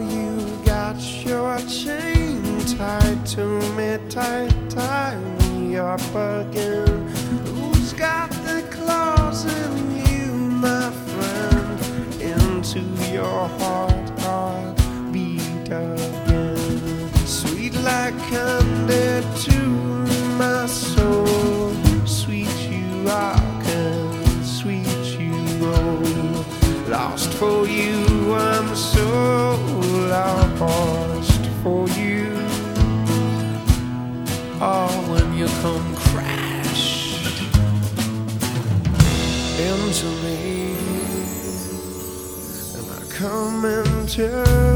you got your chain tied to me, tight, tight. You're bugging. come to me, and I come into.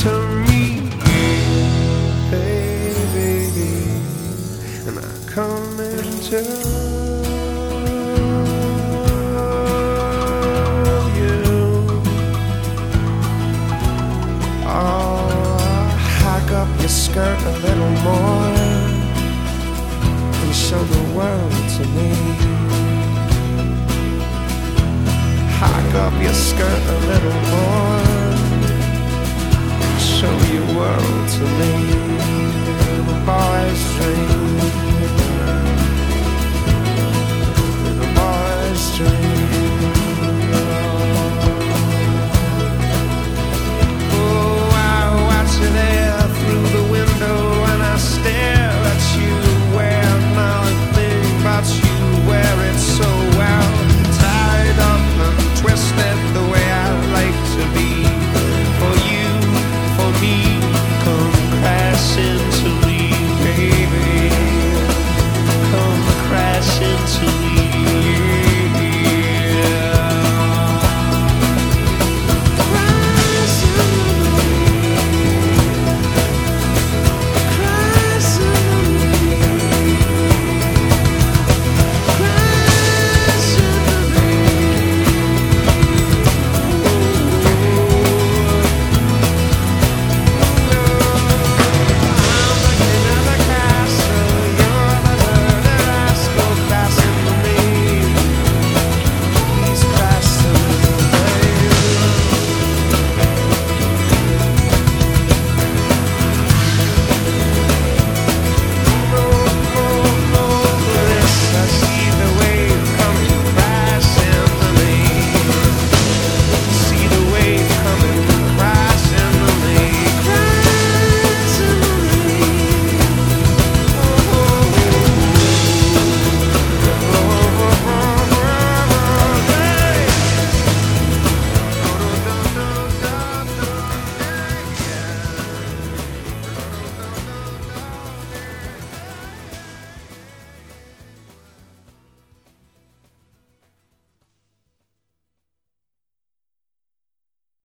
to me, baby, and I come into. Oh, your skirt a little more and show the world to me. Hike up your skirt a little more. to me.